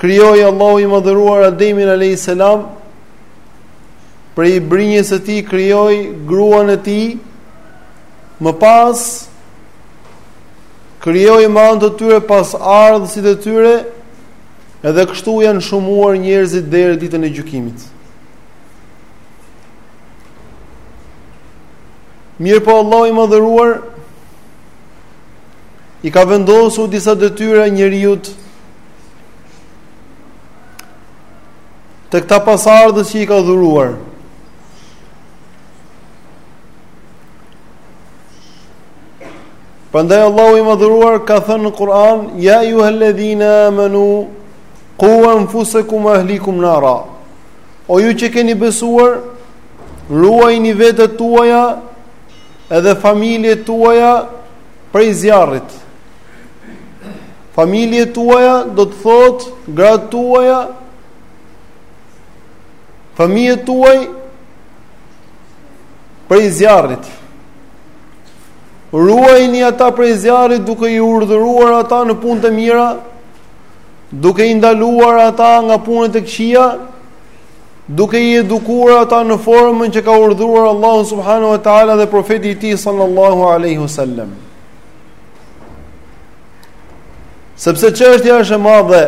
krijoi Allahu i madhëruar Ademin alayhis salam prej brinjës së tij krijoi gruan e tij më pas krijoi me anë të tyre pasardhësit e tyre edhe kështu janë shumuar njerëzit deri ditën e gjykimit Mirëpo Allahu i madhëruar I ka vendosur disa detyra njeriut te këta pasardhës që i ka dhuruar. Prandaj Allahu i madhëruar ka thënë në Kur'an, "Ya ayyuhalladhina amanu qu anfusakum wa ahlikum nara." O ju që keni besuar, ruajini vetet tuaja edhe familjet tuaja prej zjarrit. Familjet tuaja do të thotë gratë tuaja fëmijët tuaj prej zjarrit. Ruajini ata prej zjarrit duke i urdhëruar ata në punë të mira, duke i ndaluar ata nga punët e këqija, duke i edukuar ata në formën që ka urdhëruar Allahu subhanahu wa taala dhe profeti i tij sallallahu alaihi wasallam. Sepse çështja është e madhe.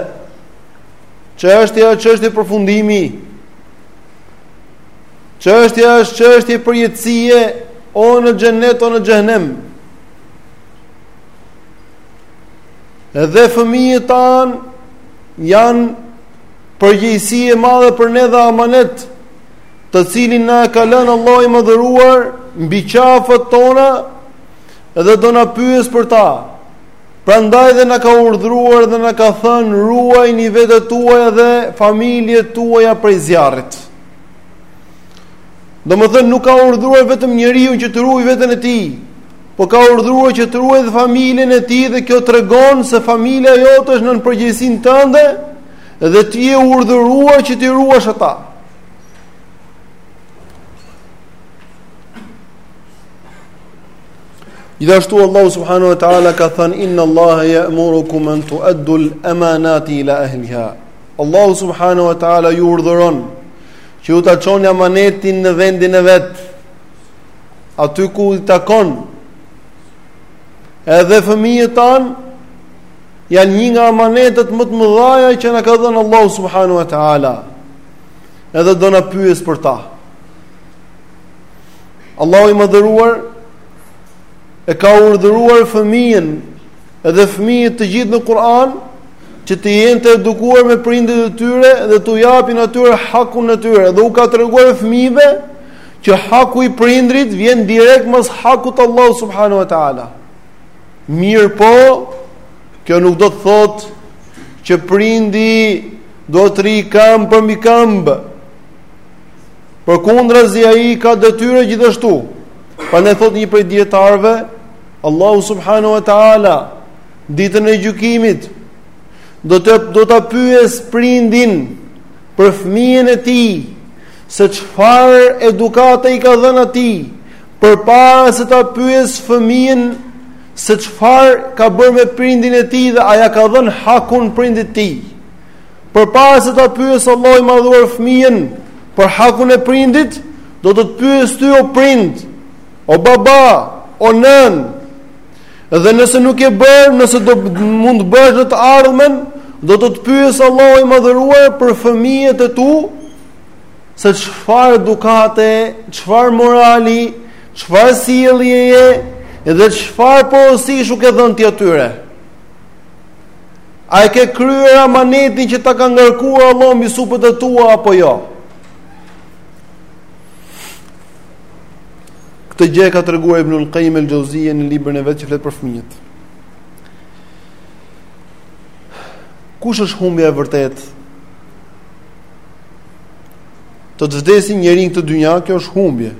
Çështja është çështje përfundimi. Çështja është çështje përjetësie o në xhenet o në xhehnem. Dhe fëmijët tanë janë përgjegjësi e madhe për ne dhe amanet, të cilin na ka lënë Allahu i madhëruar mbi qafat tona dhe do na pyesë për ta. Prandaj dhe na ka urdhëruar dhe na ka thënë ruajini vetet tuaja dhe familjet tuaja prej zjarrit. Domethënë nuk ka urdhëruar vetëm njeriun që të ruajë veten e tij, Po ka urdhëruar që të ruajë dhe familjen e tij dhe kjo tregon se familja jote është nën përgjegjësinë tënde dhe ti je urdhëruar që t'i ruash ata. Gjithashtu Allahu subhanahu wa taala ka thënë inna Allaha ya'murukum an tu'addu al-amanati ila ahliha. Allahu subhanahu wa taala ju urdhëron që ju ta çoni amanetin në vendin e vet. aty ku i takon edhe fëmijët tanë janë një nga amanetet më të mëdhaja që na ka dhënë Allahu subhanahu wa taala. Edhe do na pyesë për ta. Allahu i madhëruar e ka urdhëruar fëmijën edhe fëmijët të gjithë në Kur'an që të jenë të edukuar me prindit e tyre dhe t'u japin atyre hakun e tyre dhe u ka treguar fëmijëve Që haku i prindrit vjen direkt mbas hakut të Allahut subhanahu wa taala. Mirëpo, kjo nuk do të thotë që prindi do të rrijë këmbë përmbi këmbë. Përkundrazi ai ka detyrë gjithashtu. Prandaj thotë një prej dijetarëve, Allahu subhanahu wa taala, ditën e gjykimit, do të do ta pyesë prindin për fëmijën e tij se çfarë edukate i ka dhënë atij përpara se ta pyesë fëmijën se çfarë ka bërë me prindin e tij dhe a ia ka dhënë hakun prindit të tij. Përpara se ta pyesë Allahu i madhëruar fëmijën për hakun e prindit, do të të pyesë ty o prind, o baba, o nënë. Dhe nëse nuk je bërë, nëse do mund të bëhesh në të ardhmen, do të të pyesë Allahu i madhëruar për fëmijët e tu, se çfarë edukate, çfarë morali, çfarë sjelljeje dhe çfarë porosish u ke dhënë ti atyre. A e ke kryer amanetin që ta ka ngarkuar Allahu mbi supet e tua apo jo? Këtë gjë e ka treguar Ibnul Kajim el-Xheuzije në librin e vet që flet për fëmijët. Kush është humbja e vërtetë? të të vdesë një njeri në këtë dynja, kjo është humbje.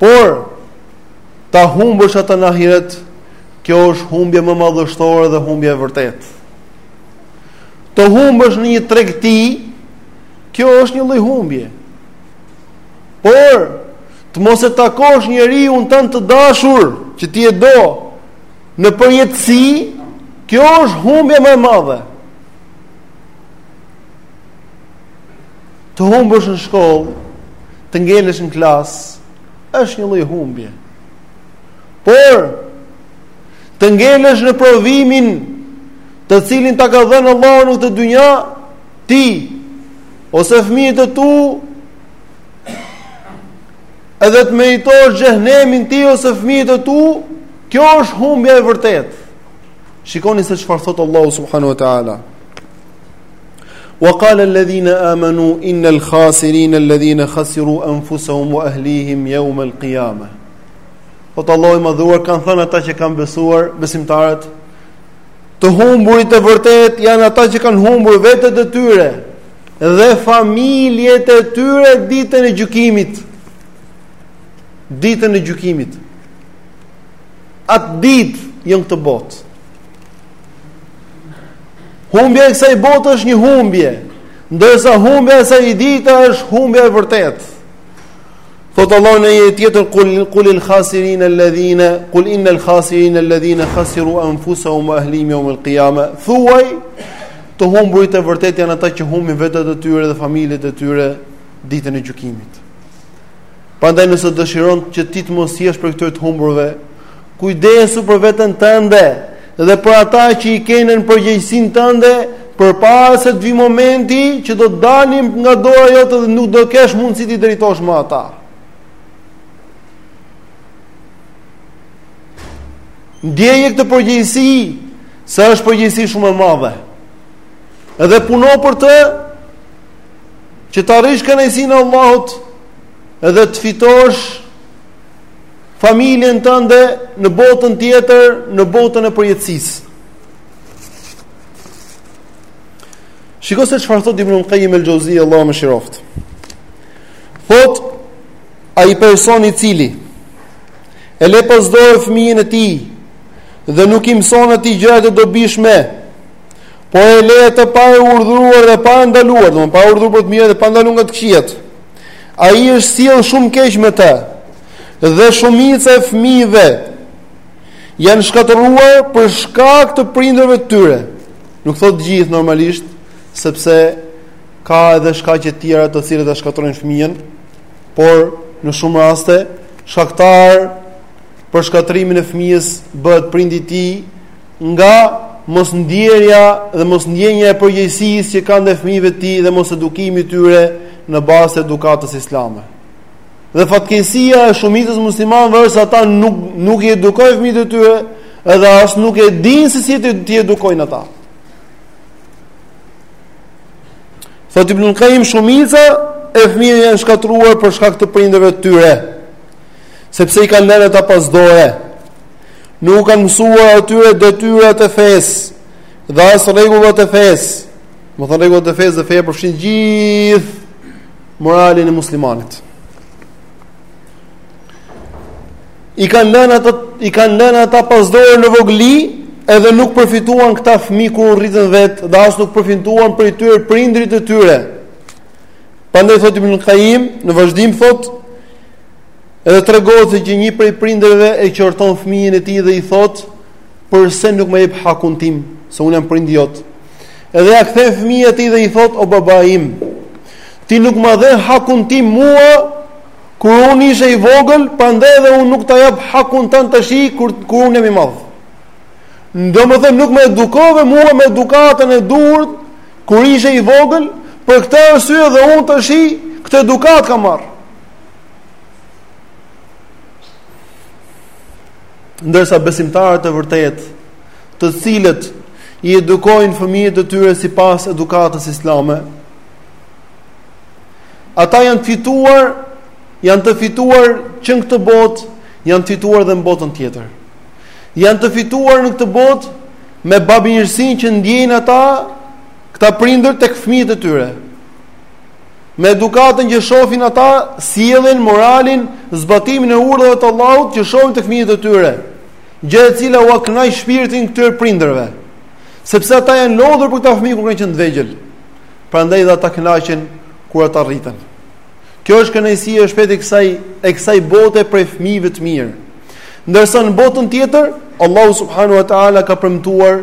Por, ta humbësh atë në ahiret, kjo është humbje më madhështore dhe humbja e vërtetë. Të humbësh në një tregti, kjo është një lloj humbje. Por, të mos e takosh njeriun tënd të dashur, që ti e do, në përjetësi, kjo është humbja më e madhe. Të humbësh në shkollë, të ngelesh në klasë, është një lloj humbje. Por të ngelesh në provimin të cilin ta ka dhënë Allahu në këtë dynja, ti ose fëmijët e tu edhe të meritosh xhehenemin ti ose fëmijët e tu, kjo është humbja e vërtetë. Shikoni se çfarë thotë Allahu subhanahu wa taala. Wa qala alladhina amanu innal khasirina alladhina khasiru anfusahum wa ahlihim yawm alqiyama. Thotë Allahu i madhëruar kanë thënë ata që kanë besuar, besimtarët, të humburit e vërtetë janë ata që kanë humbur vetet e tyre dhe familjet e tyre ditën e gjykimit. Ditën e gjykimit. Atë ditë jo në këtë botë. Humbja e kësaj bote është një humbje, ndërsa humbja e asaj dite është humbja e vërtetë. Thotë Allahu në ajet tjetër kul in el khasirin alladhina kul in el khasirin alladhina khasiru anfusahum wa ahlihim yawm al qiyama. Thuaj të humburit e vërtetë janë ata që humbin vetet e tyre dhe familjet e tyre ditën e gjykimit. Prandaj nëse dëshiron që ti të mos jesh prej këtyre të humburve, Kujdesu për veten tënde dhe për ata që i ke në përgjegjësinë tënde, përpara se të vijë momenti që do të dalin nga dora jote dhe nuk do kesh mundësi t'i drejtosh më ata. Ndjeje këtë përgjegjësi, se është përgjegjësi shumë e madhe. Edhe puno për të që të arrish kënaqësinë e Allahut, edhe të fitosh familjen tënde në botën tjetër, në botën e përjetësisë. Shiko se çfarë thotë Ibn Qayyim el-Jauzi, Allahu e mëshiroftë. Thotë ai person i cili e le pas dore fëmijën e tij dhe nuk i mëson atij gjëra të dobishme, por e le atë pa e urdhëruar dhe pa e ndaluar, domethënë pa e urdhëruar për të mirë dhe pa ndaluar nga të këqijat. Ai është sjell shumë keq me të. dhe shumica e fëmijëve janë shkatërruar për shkak të prindërve të tyre. Nuk thotë gjithë normalisht, sepse ka edhe shkaqe të tjera të cilat e shkatërrojnë fëmijën, por në shumë raste shkaktar për shkatërrimin e fëmijës bëhet prindi i tij nga mos ndjerja dhe mos ndjenja e përgjegjësisë që ka ndaj fëmijëve të tij dhe mos edukimi i tyre në bazë të edukatës islame. Dhe fatkeqësia e shumicës së muslimanëve është se ata nuk nuk i edukojnë fëmijët e tyre, edhe as nuk e dinë se si t'i edukojnë ata. Thotë Ibn Qayyim shumica e fëmijëve janë shkatërruar për shkak të prindërve të tyre, sepse i kanë lënë ata pas dore. Nuk u kanë mësuar atyre detyrat e fesë dhe as rregullat e fesë. Domethënë rregullat e fesë dhe feja përfshin gjithë moralin e muslimanit. I kanë lënë ata i kanë lënë ata pas dore në vogëli, edhe nuk përfituan këta fëmijë kur u rritën vet, dhe as nuk përfituan prej tyre prindërit e tyre. Prandaj thotë Ibn Qayyim, në vazhdim thotë Edhe tregohet se që një prej prindrëve e qërton fëmijën e tij dhe i thotë Përse nuk ma jep hakun tim Se unë jam prindi jot Edhe ja kthen fëmija e tij dhe i thotë o baba im, ti nuk ma dhe hakun tim mua kur unë ishe i vogël, prandaj edhe unë nuk ta jap hakun tënd tashi kur kur unë jam i madh. Domethënë nuk më edukove mua me edukatën e duhur kur ishe i vogël, për këtë arsye dhe unë tashi këtë edukatë kam marr. Ndërsa besimtarët e vërtetë të cilët i edukojnë fëmijët e tyre sipas edukatës islame. Ata janë të fituar, janë të fituar që në këtë botë, janë të fituar dhe në botën tjetër. Janë të fituar në këtë botë me bamirësinë që ndiejnë ata këta prindër tek fëmijët e tyre. Me edukatën që shofin ata, sjelljen, moralin, zbatimin e urdhrave të Allahut që shofin tek fëmijët e tyre. gjë e cila ua kënaq shpirtin këtyre prindërve, sepse ata janë lodhur për këta fëmijë kur kanë qenë të vegjël. Prandaj dhe ata kënaqen kur ata rriten. Kjo është kënaqësia e shpejtë e kësaj e kësaj bote prej fëmijëve të mirë. Ndërsa në botën tjetër, Allahu subhanahu wa taala ka premtuar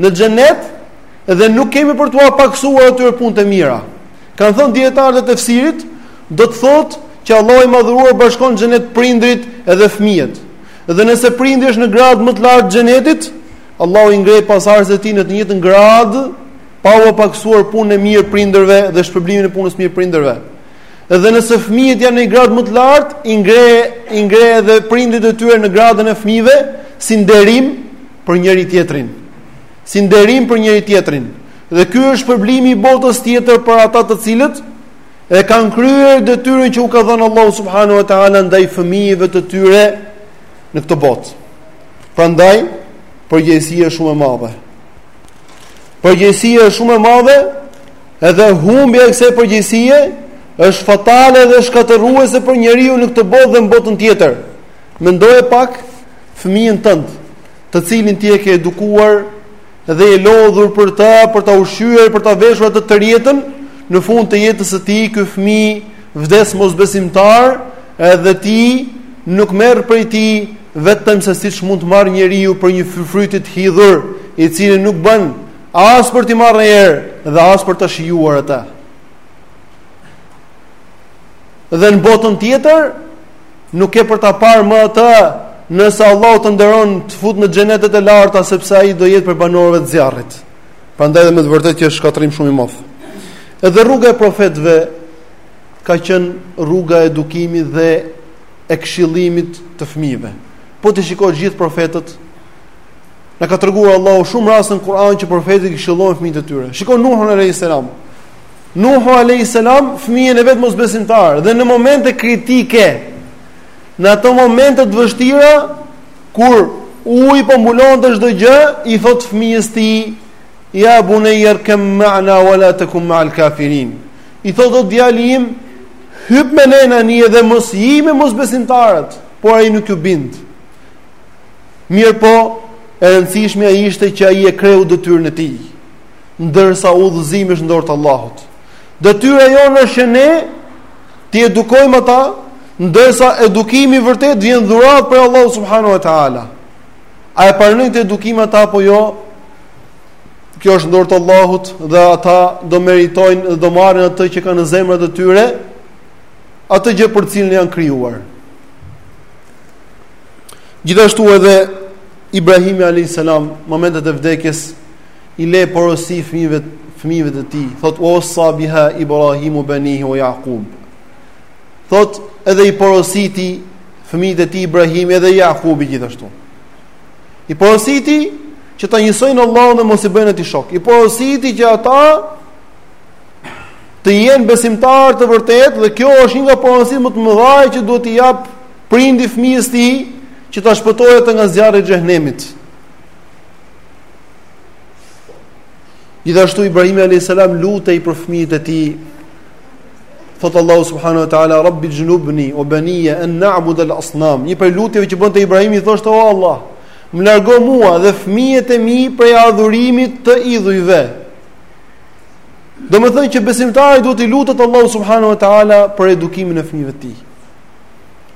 në xhenet dhe nuk kemi për t'ua pakësuar atyre punët e mira. Kanë thënë dijetarët e tefsirit, do të thotë që Allahu i madhëruar bashkon xhenet prindërit edhe fëmijët. Dhe nëse prindi është në gradë më të lartë xhenetit, Allahu i ngrej pasardhësit e tij në të njëjtën gradë pa u pakësuar punën e mirë prindërve dhe shpërblimin e punës mirë prindërve. Dhe nëse fëmijët janë në një gradë më të lartë, i ngre i ngre edhe prindërit e tyre në gradën e fëmijëve si nderim për njëri-tjetrin, si nderim për njëri-tjetrin. Dhe ky është shpërblimi i botës tjetër për ata të cilët e kanë kryer detyrën që u ka dhënë Allahu subhanahu wa taala ndaj fëmijëve të tyre në këtë botë. Prandaj përgjegjësia është shumë e madhe. Përgjegjësia është shumë e madhe, edhe humbja e kësaj përgjegjësie është fatale dhe shkatërruese për njeriun në këtë botë dhe në botën tjetër. Mendoje pak fëmijën tënd, të cilin ti e ke edukuar dhe je lodhur për të, për ta ushqyer, për ta veshur atë tërë jetën, në fund të jetës së tij ky fëmijë vdes mosbesimtar, edhe ti nuk merr prej tij vetëm se siç mund të marrë njeriu prej një fryti të hidhur, i cili nuk bën as për t'i marrë erë dhe as për ta shijuar atë. Dhe në botën tjetër, Nuk ke për ta parë më atë, nëse Allahu të nderon të fut në xhenetet e larta sepse ai do jetë prej banorëve të zjarrit. Prandaj dhe me të vërtetë që është shkatërrim shumë i madh. Edhe rruga e profetëve ka qenë rruga e edukimit dhe e këshillimit të fëmijëve. Po t'i shikosh gjithë profetët, na ka treguar Allahu shumë raste në Kur'an që profetët i këshillonin fëmijët e tyre. Shiko Nuhun alayhis salam. Nuhu alayhis salam fëmijën e vet mosbesimtar dhe në momente kritike në ato momente të vështira kur uji po mbulonte çdo gjë i thotë fëmijës tij ja bunayya rkam ma'na wala takum ma'al kafirin i thotë o djali im hyp me ne në anije dhe mos ji me mosbesimtarët por ai nuk iu bind mirëpo e rëndësishmja ishte që ai e kreu detyrën e tij ndërsa udhëzimi është në dorë të Allahut. Detyra jonë është që ne t'i edukojmë ata, ndërsa edukimi i vërtetë vjen dhuratë prej Allahut subhanahu wa taala. A e pranojnë atë edukim ata apo jo? Kjo është në dorë të Allahut dhe ata do meritojnë dhe do marrin atë që kanë në zemrat e tyre, atë gjë për cilën janë krijuar. Gjithashtu edhe Ibrahimi alayhis salam momentet e vdekjes i le porosi fëmijëve fëmijëve të tij thotë wa wassa biha ibrahimu banihi wa yaqub thotë edhe i porositi fëmijët e tij ibrahimi edhe jakubi gjithashtu i porositi që ta njësojnë Allahun dhe mos i bëjnë atij shok i porositi që ata të jenë besimtarë të vërtetë dhe kjo është një nga porositë më të mëdha që duhet t'i japë prindi fëmijës tij që ta shpëtojë nga zjarri i xhehenemit Gjithashtu Ibrahimi alayhis salam lutej për fëmijët e tij. Thotë Allahu subhanahu wa taala rabbi jnubni wa baniya an na'bud al asnam. Një prej lutjeve që bënte Ibrahimi thoshte o Allah, më largo mua dhe fëmijët e mi prej adhurimit të idhujve. Domethënë që besimtari duhet t'i lutet Allahut subhanahu wa taala për edukimin e fëmijëve të tij.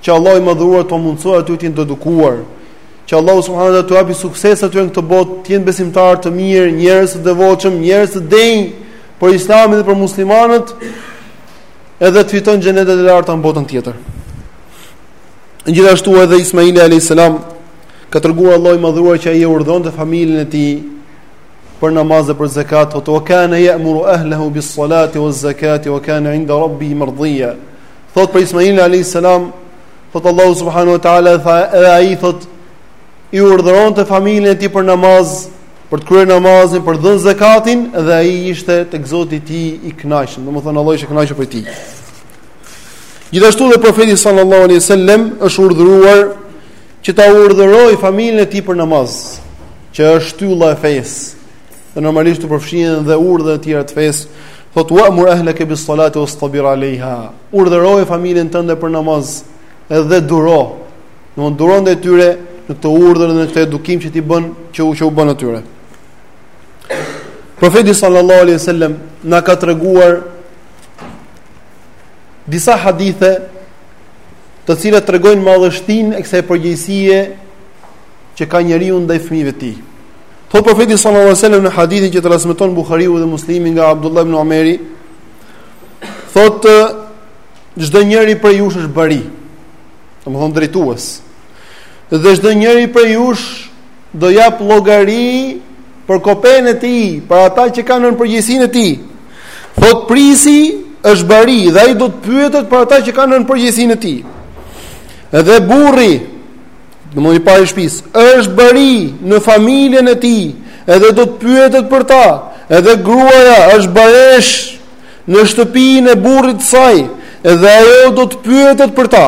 Që Allahu i madhëruar t'i mundësojë atij të jenë të edukuar, që Allahu subhanahu wa taala t'u japë sukses atyre në këtë botë, të jenë besimtarë të mirë, njerëz të devotshëm, njerëz të denjë për Islamin dhe për muslimanët, edhe të fitojnë xhenetet e larta në botën tjetër. Gjithashtu edhe Ismaili alayhis salam ka treguar Allahu i madhuar që ai e urdhëronte familjen e tij për namaz dhe për zakat, thotë: "Wa kana ya'muru ahlahu bis-salati waz-zakati wa kana 'inda rabbihi mardiya." Thotë për Ismailin alayhis salam, Thot Allahu subhanahu wa taala edhe ai thot i urdhëronte familjen e tij për namaz, për të kryer namazin, për të dhën zakatin dhe ai ishte tek Zoti i tij i kënaqshëm. Domethënë Allahu ishte kënaqur prej tij. Gjithashtu dhe profeti sallallahu alaihi wasallam është urdhëruar që ta urdhërojë familjen e tij për namaz, që është shtylla e fesë. Dhe normalisht këtu përfshihen dhe urdhërat e tjera të fesë. Thot wa amur ahlaka bis salati wastabir alaiha. Urdhëroje familjen tënde për namaz dhe duro. Domthon duro ndaj tyre në këtë urdhër dhe në këtë edukim që ti bën, që u që u bën atyre. Profeti sallallahu alaihi wasallam na ka treguar disa hadithe të cilat tregojnë madhështinë e kësaj përgjegjësie që ka njeriu ndaj fëmijëve të tij. Thot profeti sallallahu alaihi wasallam në hadithin që transmeton Buhariu dhe Muslimi nga Abdullah ibn Omeri, thot çdo njeri prej jush është bari. Domthon drejtues. Dhe çdo njeri prej jush do jap llogari për kopen e tij, për ata që ka nën përgjegjësinë e tij. Thot prisi është bari dhe ai do të pyetet për ata që ka nën përgjegjësinë e tij. Dhe burri Domethënë i pari shpis, është bari në familjen e tij, edhe do të pyetet për ta, edhe gruaja është baresh në shtëpin e burrit saj, edhe ajo do të pyetet për ta.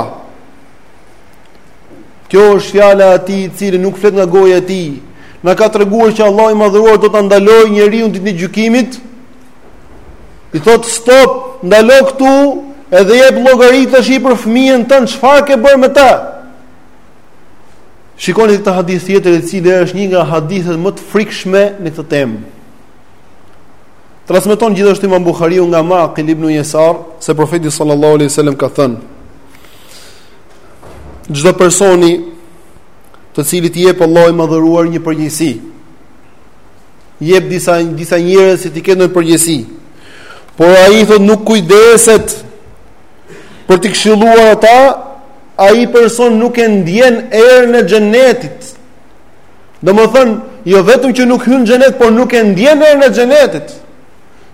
Kjo është fjala e atij, i cili nuk flet nga goja e tij. Na ka treguar që Allahu i madhëruar do ta ndalojë njeriu ditën e gjykimit. I thot stop, ndalo këtu, edhe jep llogari tashi për fëmijët tënd, çfarë ke bërë me ta? Shikoni këtë hadith tjetër i cili është një nga hadithet më të frikshme në këtë temë. Transmeton gjithashtu Imam Buhariu nga Maqil ibn Yasar se profeti sallallahu alaihi wasallam ka thënë: Çdo personi të cilit i jep Allahu i madhëruar një përgjegjësi, jep disa disa njerëz që t'i ketë nën përgjegjësi. Por ai thotë nuk kujdeset për t'i këshilluar ata ai person nuk e ndjen erën e xhenetit. Domethënë, jo vetëm që nuk hyn xhenet, por nuk e ndjen erën e xhenetit.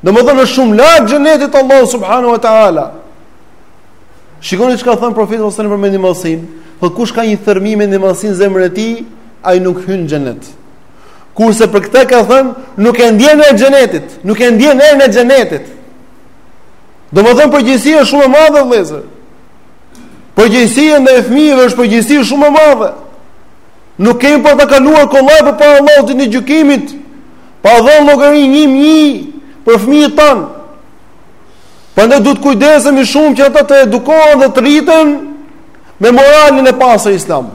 Domethënë është shumë larg xhenetit Allahu subhanahu wa taala. Shikoni çka thotë profeti sallallahu alajhi wasallam për mendjemadhësinë, po kush ka një thërrmi mendjemadhësi në zemrën e tij, ai nuk hyn xhenet. Kurse për këta ka thënë, nuk e ndjen erën e xhenetit, nuk e ndjen erën e xhenetit. Domethënë përgjegjësia është shumë e madhe vëllezër. Përgjegjësia ndaj fëmijëve është përgjegjësi shumë e madhe. Nuk kemi për të kaluar kollaj përpara Allahut ditën e gjykimit, pa dhënë llogari një më një për fëmijët tanë. Prandaj duhet të kujdesemi shumë që ata të edukohen dhe të rriten me moralin e pastër islam.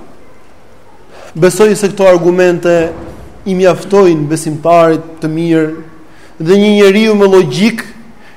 Besoj se këto argumente i mjaftojnë besimtarit të mirë dhe një njeriu me logjikë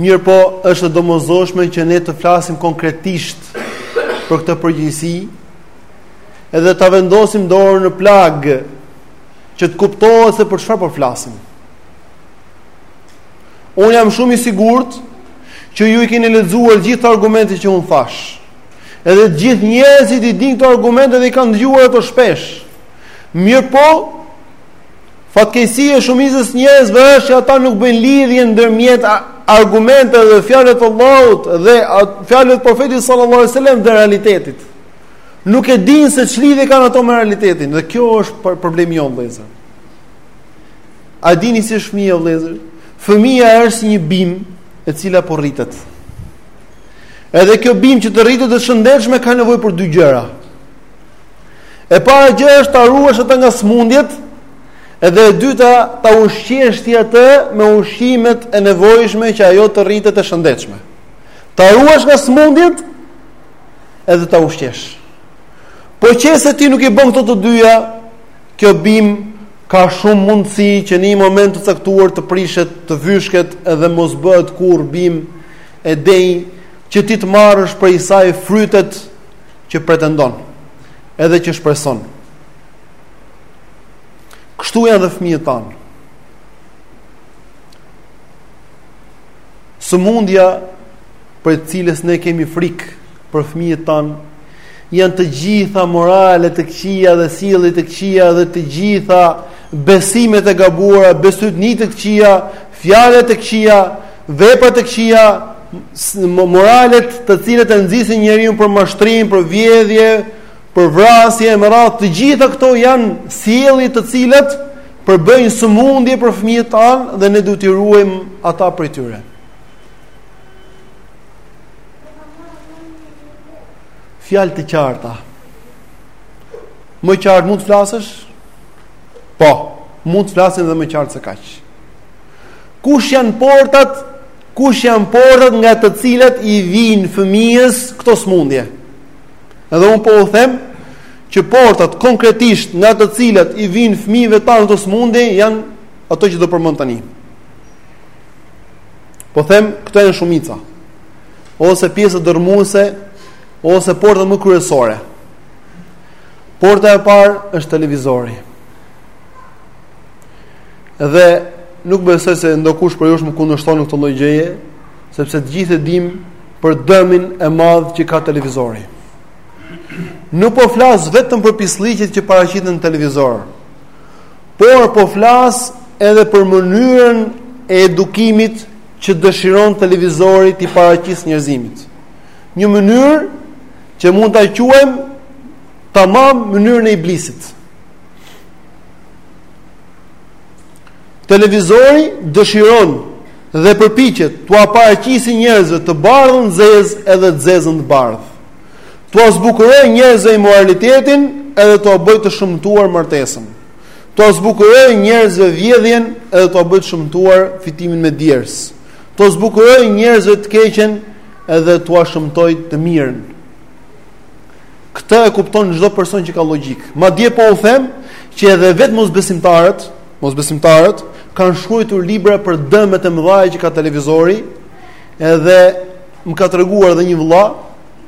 Mirëpo, është e domosdoshme që ne të flasim konkretisht për këtë përgjegjësi, edhe ta vendosim dorën në plagë, që të kuptohet se për çfarë po flasim. Unë jam shumë i sigurt që ju i keni lexuar gjithë argumentet që unë thashë. Edhe të gjithë njerëzit i dinë këto argumente dhe i kanë dëgjuar ato shpesh. Mirëpo Fatkeqësia e shumicës së njerëzve është që ata nuk bëjnë lidhje ndërmjet argumenteve dhe fjalëve të Allahut dhe fjalëve të profetit sallallahu alajhi wasallam dhe realitetit. Nuk e dinë se ç'lidhje kanë ato me realitetin dhe kjo është problemi jonë vëllezër. A dini si është fëmija vëllezër? Fëmija është si një bimë e cila po rritet. Edhe kjo bimë që të rritet e shëndetshme ka nevojë për dy gjëra. E para gjë është ta ruash atë nga sëmundjet, edhe e dyta ta ushqesh ti atë me ushqimet e nevojshme që ajo të rritet e shëndetshme. Ta ruash nga sëmundjet edhe ta ushqesh. Po qe se ti nuk i bën këto të dyja, kjo bimë ka shumë mundësi që në një moment të caktuar të prishet, të vyshket edhe mos bëhet kurrë bimë e denjë që ti të marrësh prej saj frytet që pretendon, edhe që shpreson. Kështu janë dhe fëmijët tanë. Sëmundja prej të cilës ne kemi frikë për fëmijët tanë, janë të gjitha moralet e këqija dhe sjelljet e këqija dhe të gjitha besimet e gabuara, besëtytnitë e këqija, Fjalët e këqija, veprat e këqija, moralet të cilët e nxisin njeriun për mashtrim, për vjedhje, për vrasje e me radhë, të gjitha këto janë sjellje të cilat përbëjnë sëmundje për fëmijët tanë dhe ne duhet t'i ruajmë ata prej tyre. Fjalë të qarta. Më qartë mund të flasësh? Po, mund të flasim edhe më qartë se kaq. Kush janë portat, kush janë portat nga të cilat i vijnë fëmijës këto smundje? Edhe un po u them që portat konkretisht nga të cilat i vijnë fëmijëve tanë këto smundje janë ato që do përmend tani. Po them, këto janë shumica. Ose pjesa dërmuese, ose porta më kryesore. Porta e parë është televizori. Dhe nuk besoj se ndokush prej jush më kundërshton në këtë lloj gjëje, sepse të gjithë e dimë për dëmin e madh që ka televizori. Nuk po flas vetëm për pislliqet që paraqiten në televizor, por po flas edhe për mënyrën e edukimit që dëshiron televizori t'i paraqisë njerëzimit. Një mënyrë që mund ta quajmë tamam mënyrën e iblisit. Televizori dëshiron dhe përpiqet t'ua paraqisë njerëzve të bardhën të zezë edhe të zezën të bardhë. T'ua zbukurojë njerëzve imoralitetin edhe t'ua bëjë të shëmtuar martesën. T'ua zbukurojë njerëzve vjedhjen edhe t'ua bëjë të shëmtuar fitimin me djersë. T'ua zbukurojë njerëzve të keqen edhe t'ua shëmtojë të mirën. Këtë e kupton çdo person që ka logjik. Madje po u them që edhe vetë mosbesimtarët, mosbesimtarët kanë shkruar libra për dëmet e mëdha që ka televizori, edhe më ka treguar edhe një vëlla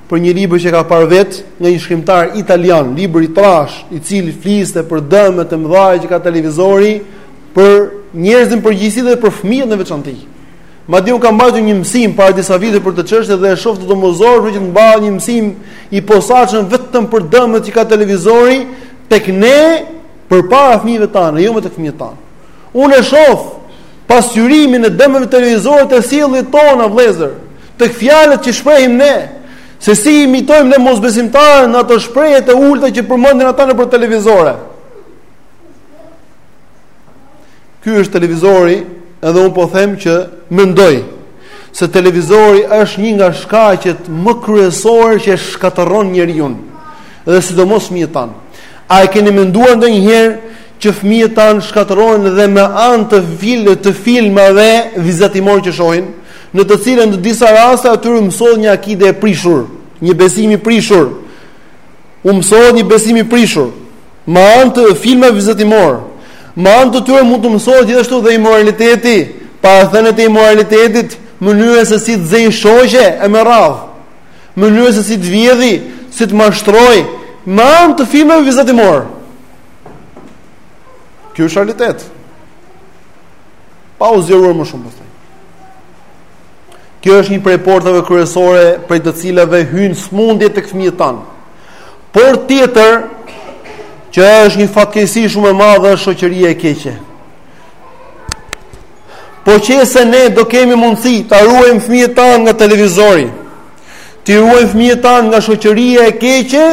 për një libër që ka parë vet nga një shkrimtar italian, libër i trash, i cili fliste për dëmet e mëdha që ka televizori për njerëzit në përgjithësi dhe për fëmijët në veçanti. Madje unë kam mbajtur një mësim para disa viteve për këtë çështje dhe e shoh të domosdoshme që të mbahet një mësim i posaçëm vetëm për dëmet që ka televizori tek ne përpara fëmijëve tanë, jo më tek fëmijët tanë. Unë e shoh pasqyrimin e dëmeve të televizorit te sjelljet tona vëllezër, tek fjalët që shprehim ne, se si imitojmë ne mosbesimtarët në ato shprehje të ulta që përmendin ata nëpër televizore. Ky është televizori, edhe un po them që mendoj se televizori është një nga shkaqet më kryesore që shkatërron njeriun dhe sidomos fëmijët tanë. A e keni menduar ndonjëherë që fëmijët tanë shkatërrohen dhe me anë të filmave të filmave vizatimor që shohin, në të cilën në disa raste atyre u mësohet një akide e prishur, një besim i prishur. U mësohet një besim i prishur. Me anë të filmave vizatimor, me anë të tyre mund t'u mësohet gjithashtu dhe imoraliteti, parathëniet e imoralitetit, mënyra se si të zërë shoqe e me radhë, mënyra se si të vjedhi, si të mashtroj, me anë të filmave vizatimor. Kjo është realitet. Pa u zgjeruar më shumë përthej. Po kjo është një prej portave kryesore prej të cilave hynë sëmundjet tek fëmijët tanë. Portë tjetër që është një fatkeqësi shumë e madhe është shoqëria e keqe. Po qe se ne do kemi mundësi ta ruajmë fëmijët tanë nga televizori, t'i ruajmë fëmijët tanë nga shoqëria e keqe,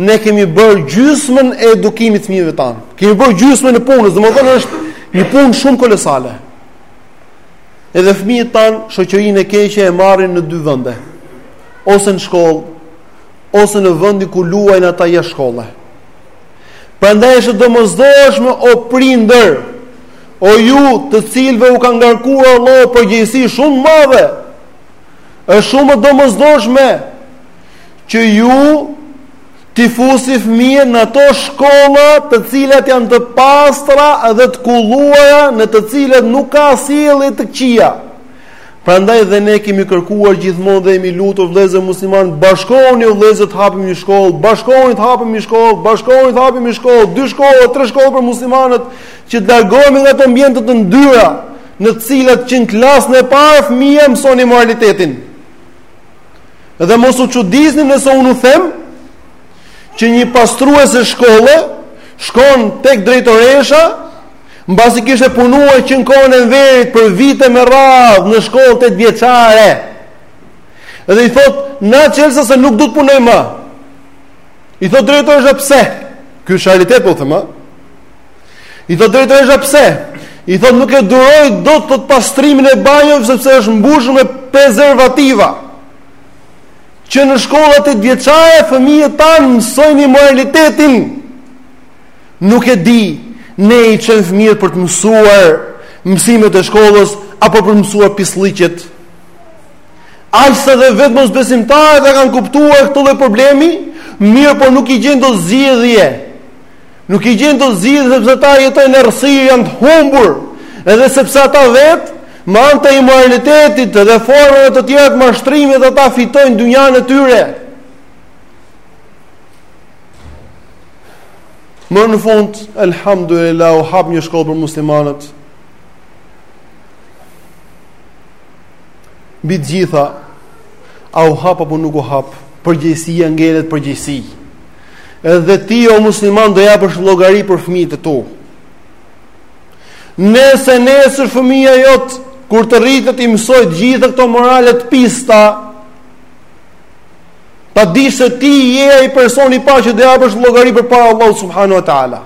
ne kemi bërë gjysmën e edukimit të fëmijëve tanë. Kemi bërë gjysmën e punës, domethënë është një punë shumë kolosale. Edhe fëmijët tanë shoqërinë e keqe e marrin në dy vende. ose në shkollë, ose në vendin ku luajnë ata jashtë shkolle. Prandaj është domosdoshme o prindër, o ju të cilëve u ka ngarkuar Allahu përgjegjësi shumë të madhe, është shumë e domosdoshme që ju t'i fusi fëmijën në ato shkolla të cilat janë të pastra dhe të kulluara në të cilat nuk ka sjellje të këqija. Prandaj dhe ne kemi kërkuar gjithmonë dhe jemi lutur vëllezër musliman, bashkohuni o vëllezër të hapim një shkollë, bashkohuni të hapim një shkollë, bashkohuni të hapim një shkollë, dy shkolla, tre shkolla për muslimanët që të largohemi nga ato ambiente të ndyra, në të cilat që në klasën e parë fëmija mëson imoralitetin. Dhe mos u çudisni nëse unë u them që një pastruese shkolle shkon tek drejtoresha Mbasi kishte punuar që në kohën e Enverit për vite me radhë në shkollë tetëvjeçare. Dhe i thot, "Na çelësat se nuk do të punoj më." I thot drejtoresha, "Pse?" Ky është realitet po them, a? I thot drejtoresha, "Pse?" I thot, "Nuk e duroj dot thot pastrimin e banjës sepse është mbushur me prezervativa." Që në shkollat tetëvjeçare fëmijët tanë mësojnë imoralitetin. Nuk e di, ne i çojmë fëmijët për të mësuar mësimet e shkollës apo për të mësuar pislliqet. Aq sa dhe vetë mosbesimtarët e kanë kuptuar këtë lloj problemi, mirëpo nuk i gjejnë dot zgjidhje. Nuk i gjejnë dot zgjidhje sepse ata jetojnë në errësirë, janë të humbur, edhe sepse ata vetë me anë të imoralitetit dhe formave të tjera të mashtrimit ata fitojnë dynjanë e tyre. Më në fund, elhamdulillah, u hap një shkollë për muslimanët. Mbi të gjitha, a u hap apo nuk u hap, përgjegjësia ngelet përgjegjësi. Edhe ti o musliman do japësh llogari për fëmijët e tu. Nëse nesër fëmija jot kur të rritet i mësojë të gjitha këto morale të pista, Ta dish se ti je ai personi i parë që do japësh llogari përpara Allahut subhanahu wa taala.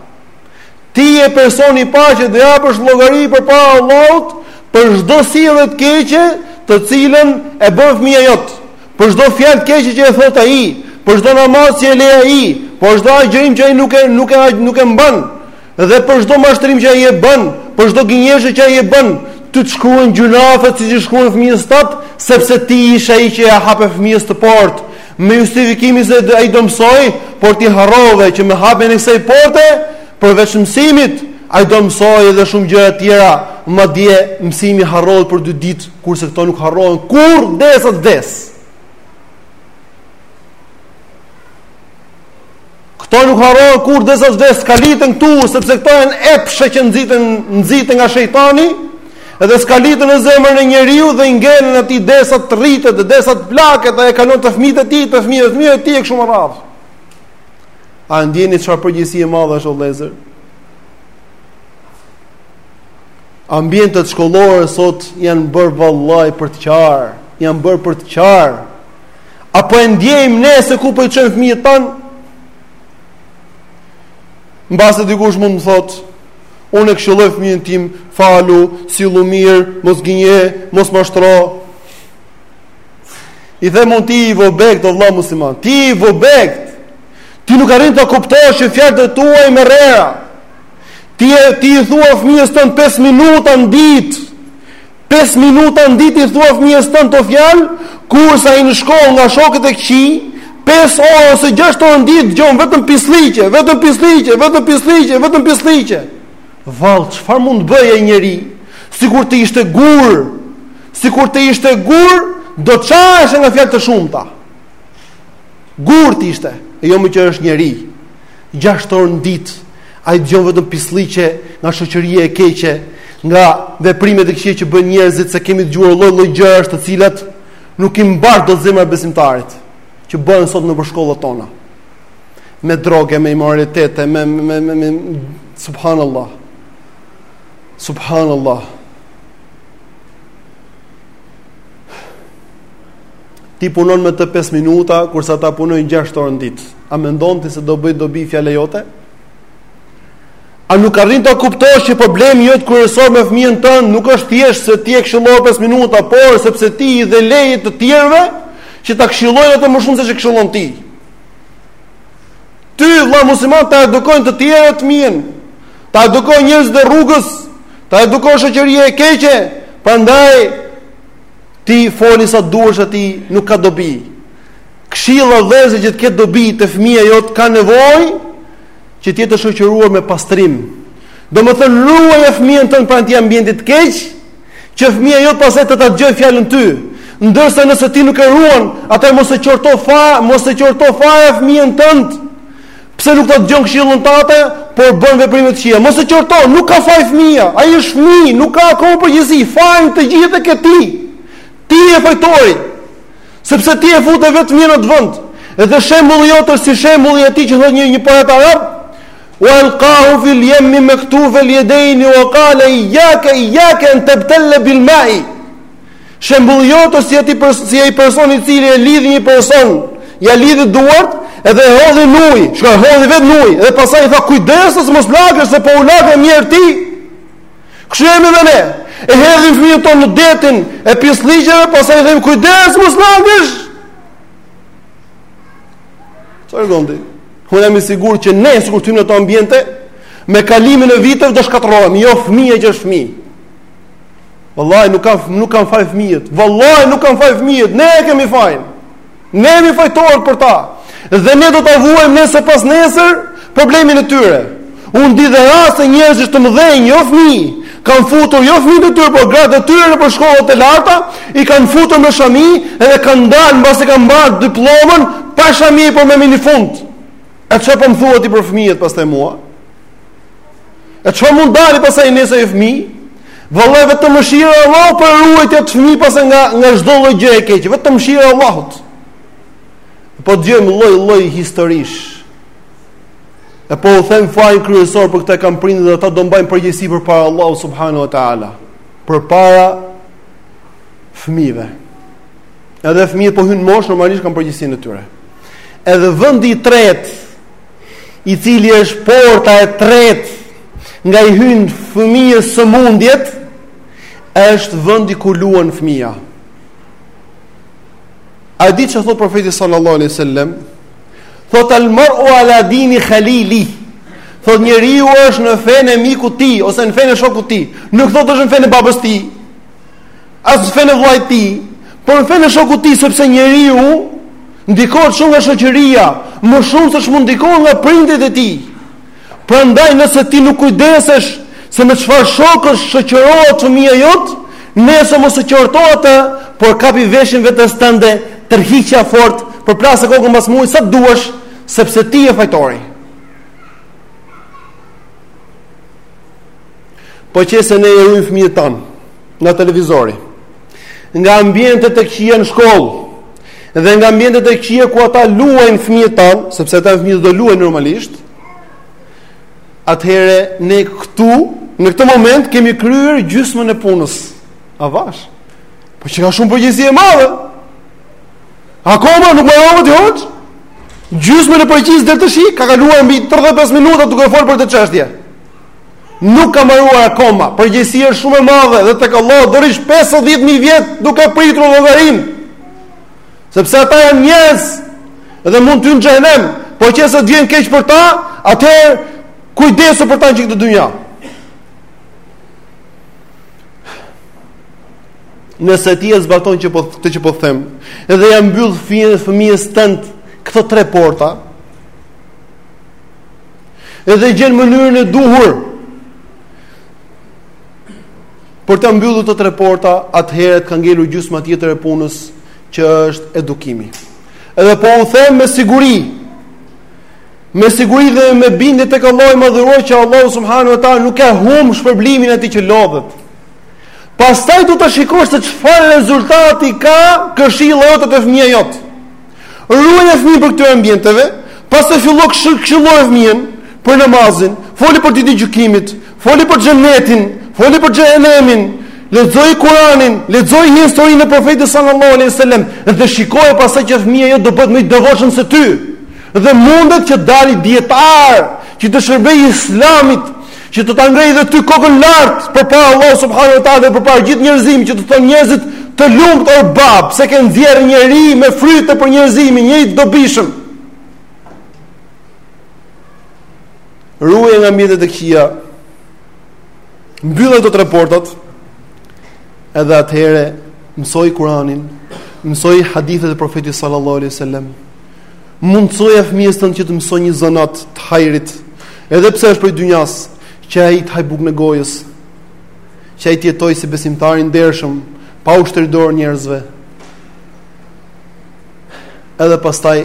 Ti je personi i parë që do japësh llogari përpara Allahut për çdo sjellje të keqe, të cilën e bën fëmia jot. Për çdo fjalë të keqe që e thotë ai, për çdo namaz që e lë ai, për çdo agjërim që ai nuk e nuk e nuk e mban. Dhe për çdo mashtrim që ai e bën, për çdo gënjeshtër që ai e bën, ty të shkruhen gjynahet siç i shkruhen fëmijës tat, sepse ti ishe ai që ia hape fëmijës atë portë me justifikimin se ai do mësojë, por ti harrove që me hapjen e kësaj porte, përveç mësimit, ai do mësojë edhe shumë gjëra të tjera, madje mësimi harrohet për dy ditë, kurse këto nuk harrohen kurrë derisa të vdesë. Këto nuk harrohen kurrë derisa të vdesë. Skaliten këtu, sepse këto janë epshe që nxiten, nxiten nga shejtani, edhe skaliten në zemrën e njeriut dhe i ngelen atij derisa të rritet dhe derisa të plaket dhe e kalon te fëmijët e tij, te fëmijët e fëmijëve të tij e kështu me radhë. A ndieni çfarë përgjegjësie e madhe është o vëllezër? Ambientet shkollore sot janë bërë vallahi për të qarë, janë bërë për të qarë, A po e ndjejmë ne se ku po i çojmë fëmijët tanë? Mbase dikush mund të thotë, unë e këshilloj fëmijën tim, falu, sillu mirë, mos gënje, mos mashtro. I them unë ti i vobekti vëlla musliman, ti i vobek. Ti nuk arrin të kuptosh që fjalët e tua i merr era. Ti, ti ia thua fëmijës tënd 5 minuta në ditë. Pesë minuta në ditë i thua fëmijës tënd këto fjalë, kurse ai në shkollë nga shokët e këqij, pesë orë ose gjashtë orë në ditë dëgjon vetëm pislliqe, vetëm pislliqe, vetëm pislliqe, vetëm pislliqe. Vallë, çfarë mund të bëjë ai njeri? Sikur të ishte gur, sikur të ishte gur, do të çaheshe nga fjalët e shumta. Gur të ishte, e jo më që është njeri. gjashtë orë në ditë, ai dëgjon vetëm pislliqe nga shoqëria e keqe, nga veprimet e këqija që bëjnë njerëzit, se kemi dëgjuar lloj-lloj gjërash të cilat nuk i mbar dot zemra besimtarit, që bëhen sot nëpër shkollat tona. Me drogë, me imoralitete, me me me, me subhanallahu. Subhanallahu. Ti punon me të 5 minuta, kurse ata punojnë 6 orë në ditë. A mendon ti se do bëj dobi fjala jote? A nuk arrin të kuptosh që problemi yt kryesor me fëmijën tënd nuk është thjesht se ti e këshillon 5 minuta, por sepse ti i dhe leje të tjerëve që ta këshillojnë atë më shumë se ç'i këshillon ti. Ty vëlla musliman ta edukojnë të tjerët fëmijën. Ta edukojnë njerëzit e rrugës, ta edukon shoqëria e keqe. Prandaj Ti foli sa duash atij, nuk ka dobi. Këshilla vëllezër që të ketë dobi te fëmija jot ka nevojë që të jetë e shoqëruar me pastrim. Domethën ruaje fëmijën tënd prej atij ambienti të keq, që fëmija jot pastaj të ta dëgjojë fjalën ty. Ndërsa nëse ti nuk e ruan, atë mos e qorto fare, mos e qorto fare fëmijën tënd. Pse nuk ta dëgjon këshillën tënde, por bën veprime të këqija? Mos e qorto, nuk ka faj fëmija. Ai është fëmijë, nuk ka akoma përgjegjësi. Fajin të gjithë e ke ti. Ti je fajtori. Sepse ti e fute vetë fëmijën në atë vend. Edhe shembulli jot është si shembulli i atij që thotë një një poet arab, "Wa alqahu fil yammi maktuf al yadayn wa qala iyyaka iyyaka an tabtalla bil ma'i." Shembulli jot është si ai person i cili e lidhi një person, ia lidhi duart dhe e hodhi në ujë, shkoi e hodhi vetë në ujë dhe pastaj i tha kujdes se mos lagesh se po u lage mjerë ti. Kështu jemi dhe ne. E hedhim fëmijët tonë në detin e pislliqeve, pastaj i themi kujdes se mos lagesh. Ç'e gjen atë? Unë jam i sigurt që ne sikur të hyjmë në ato ambiente me kalimin e viteve do shkatërrohemi, jo fëmija që është fëmijë. Vallahi, nuk kanë, nuk kanë faj fëmijët. Vallahi, nuk kanë faj fëmijët. Ne e kemi fajin. Ne jemi fajtorët për ta. Dhe ne do ta vuajmë nesër pasnesër problemin e tyre. Unë di dhe raste njerëzish të mëdhenj, jo fëmijë, kanë futur jo fëmijët e tyre, por gratë e tyre nëpër shkollat e larta, i kanë futur me shami edhe kanë dalë mbasi kanë marrë diplomën, pa shami, por me minifund. E ça po më thua ti për fëmijët pastaj mua? E çfarë mund të dali pastaj nga ai fëmijë? Vallahi vetëm mëshira e Allahut po e ruajti atë fëmijë pastaj nga nga çdo lloj gjëje e keqe, vetëm mëshira e Allahut. Po dëgjojmë lloj lloj historish. E po u them fajin kryesor për këto kanë prindërit dhe ata do mbajnë përgjegjësi përpara Allahut subhanahu wa taala. Përpara fëmijëve. Edhe fëmijët po hynë në moshë normalisht kanë përgjegjësinë e tyre. Edhe vendi i tretë i cili është porta e tretë nga i hyjnë fëmijës sëmundjet, është vendi ku luan fëmija. A e di ça thotë profeti sallallahu alejhi ue sellem, thotë almaru ala dini khalili, thotë njeriu është në fenë e mikut tij, ose në fenë e shokut tij, nuk thotë është në fenë e babës tij, As në fenë e vllait tij, por në fenë e shokut tij, sepse njeriu ndikohet shumë nga shoqëria, më shumë se ç'mund të ndikohet nga prindërit e tij. Prandaj nëse ti nuk kujdesesh se me çfarë shokësh shoqërohet fëmija jot, nesër mos e qorto atë, por kapi veshin vetes tënde, tërhiqja fort, përplase kokën mbas murit sa duash, sepse ti je fajtori. Po qe se ne i ruajmë fëmijët tanë nga televizori, nga ambientet e këqija në shkollë, dhe nga ambientet e këqija ku ata luajnë fëmijët tanë, sepse ata fëmijët do luajnë normalisht, atëherë ne këtu në këtë moment kemi kryer gjysmën e punës. Avash. Po qenka shumë përgjegjësi e madhe. Akoma nuk më rëmë të hoqë? Gjysmën e përgjegjësisë deri tashi, ka kaluar mbi 35 minuta duke folë për këtë çështje. Nuk ka mbaruar akoma. Përgjegjësia është shumë e madhe dhe tek Allahu do rrish 50000 vjet duke pritur llogarinë. Sepse ata janë njerëz dhe mund të hyjnë në xhehenem, po qe se të vjen keq për ta, atëherë kujdesu për ta që në këtë dynja. Nëse ti e zbaton këtë që po them, edhe ia mbyll fëmijës tënd këto tre porta, Edhe gjen mënyrën e duhur për t'i mbyllur këto tre porta, atëherë ka ngelur gjysma tjetër e punës që është edukimi. Edhe po ju them me siguri, me siguri dhe me bindje tek Allahu i Madhëruar që Allahu subhanahu wa taala nuk e humb shpërblimin e atij që lodhet. Pastaj do të shikosh se çfarë rezultati ka këshilla jote te fëmija jot. Ruaje fëmijën prej këtyre ambienteve, pastaj fillo këshilloje fëmijën për namazin, foli për ditën e gjykimit, foli për xhenetin, foli për xhehenemin, lexoji Kur'anin, lexoji historinë e profetit sallallahu alejhi ue sellem dhe shikoje pastaj që fëmija jot do bëhet më i devotshëm se ty. Dhe mundet që të dali dietar që t'i shërbejë islamit që të ta ngrejë dhe ty kokën lart përpara Allahut subhanahu wa taala dhe përpara gjithë njerëzimit që të thonë njerëzit të lumtë o babë se ke nxjerrë njeri me fryte për njerëzimin njeri të dobishëm ruaje nga mjetet e këqija mbylli këto tre portat edhe atëhere mësoji kuranin mësoji hadithet e profetit sallallahu alejhi ue sellem Mundësoja fëmijës tënd që të mësojë një zanat të hajrit, edhe pse është prej dynjas, që ai të hajë bukën e gojës, që ai të jetojë si besimtar i ndershëm, pa u shtrirë dorë njerëzve. Edhe pastaj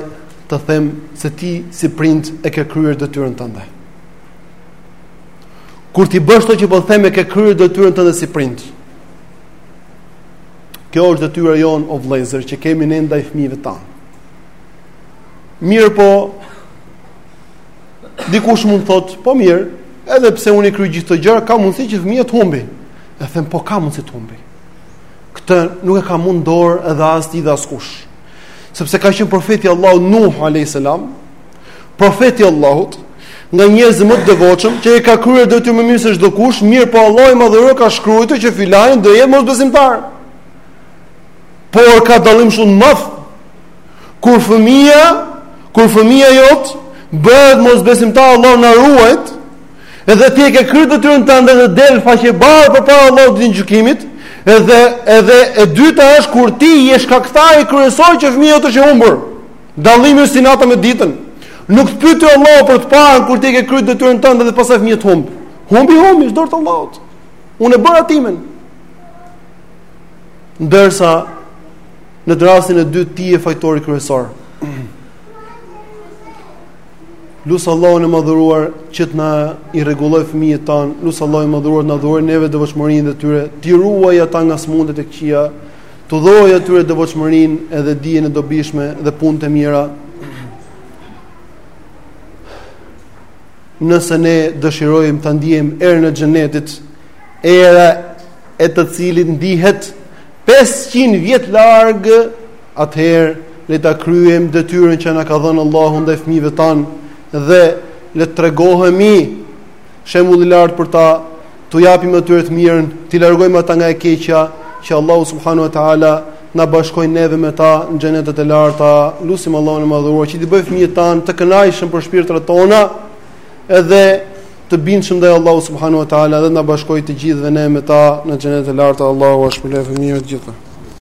të them se ti si prind e ke kryer detyrën tënde. Kur t'i bësh ato që po them e ke kryer detyrën tënde si prind. Kjo është detyra jonë o vëllezër që kemi ne ndaj fëmijëve tanë. Mirëpo, dikush mund të thotë, po mirë, edhe pse unë i kryj gjithë këto gjëra, ka mundësi që fëmija të humbi. E them, po ka mundësi të humbi. Këtë nuk e ka më në dorë edhe as ti dhe askush. Sepse ka qenë profeti i Allahut Nuh, a.s. Profeti i Allahut, nga njerëzit më të devotshëm që i ka kryer këto më mirë se çdokush, mirëpo Allahu i madhëruar ka shkruajtur që filani do jetë mosbesimtar. Por ka dallim shumë të madh kur fëmija, kur fëmija jot, bëhet mosbesimtar Allahu na ruajt, edhe ti e ke kryt detyrën tënde dhe del faqebardhë përpara Allahut ditën e gjykimit, edhe, edhe e dyta është kur ti je shkaktari kryesor që fëmija jot është i humbur, dallimi është si nata me ditën, nuk të pyty Allahu për të parën kur ti e ke kryt detyrën tënde dhe pastaj fëmija të humb, humbi humbi, është në dorë të Allahut, unë e bëra timen, Ndërsa në rastin e dytë ti je fajtori kryesor. Lus Allahun e madhëruar që të na i rregullojë fëmijët tanë, lus Allahun e madhëruar të na dhurojë neve devotshmërinë dhe atyre, t'i ruajë ata nga sëmundjet e këqija, t'u dhurojë atyre devotshmërinë edhe dijen e dobishme dhe punët e mira. Nëse ne dëshirojmë të ndiejmë erën e xhenetit, era e të cilit ndihet 500 vjet larg, atëherë le ta kryejmë detyrën që na ka dhënë Allahu ndaj fëmijëve tanë dhe le të tregohemi shembull i lartë për ta, t'u japim atyre të mirën, t'i largojmë ata nga e keqja, që Allahu subhanahu wa taala të na bashkojë neve me ta në xhenetet e larta. Lusim Allahun e madhëruar që t'i bëjë fëmijët tanë të kënaqshëm për shpirtrat tona, edhe të bindshëm ndaj Allahut subhanahu wa taala dhe të na bashkojë të gjithëve ne me ta në xhenetet e larta Allahu jua shpërbleftë me të mira të gjithëve.